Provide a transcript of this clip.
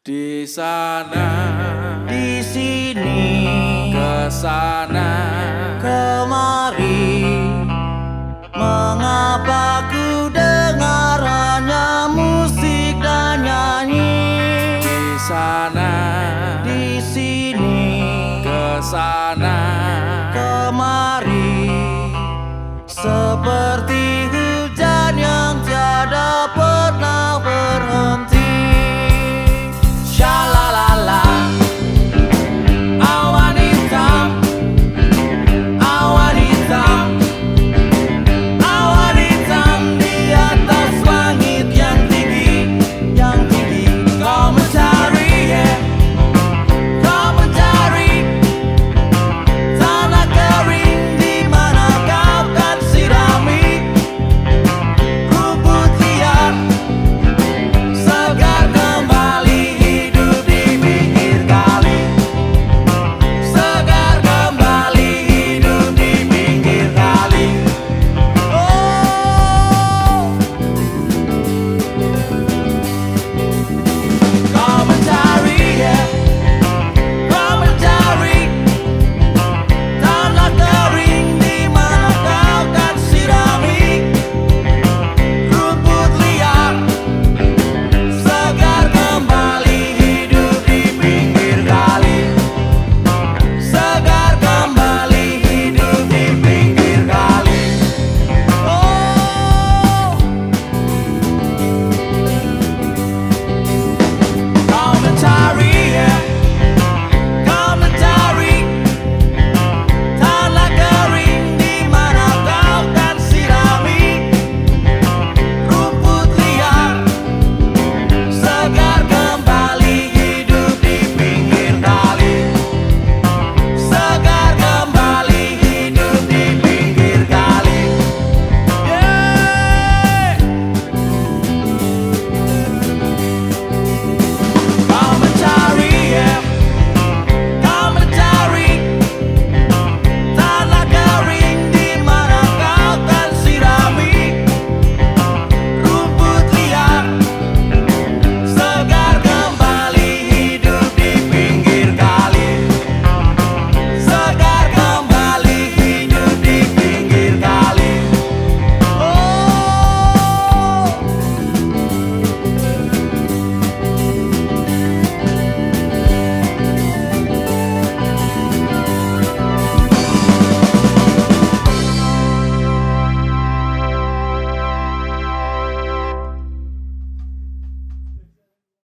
Di sana, di sini, ke sana, kemari. Mengapa ku dengar hanya musik dan nyanyi? Di sana, di sini, ke sana.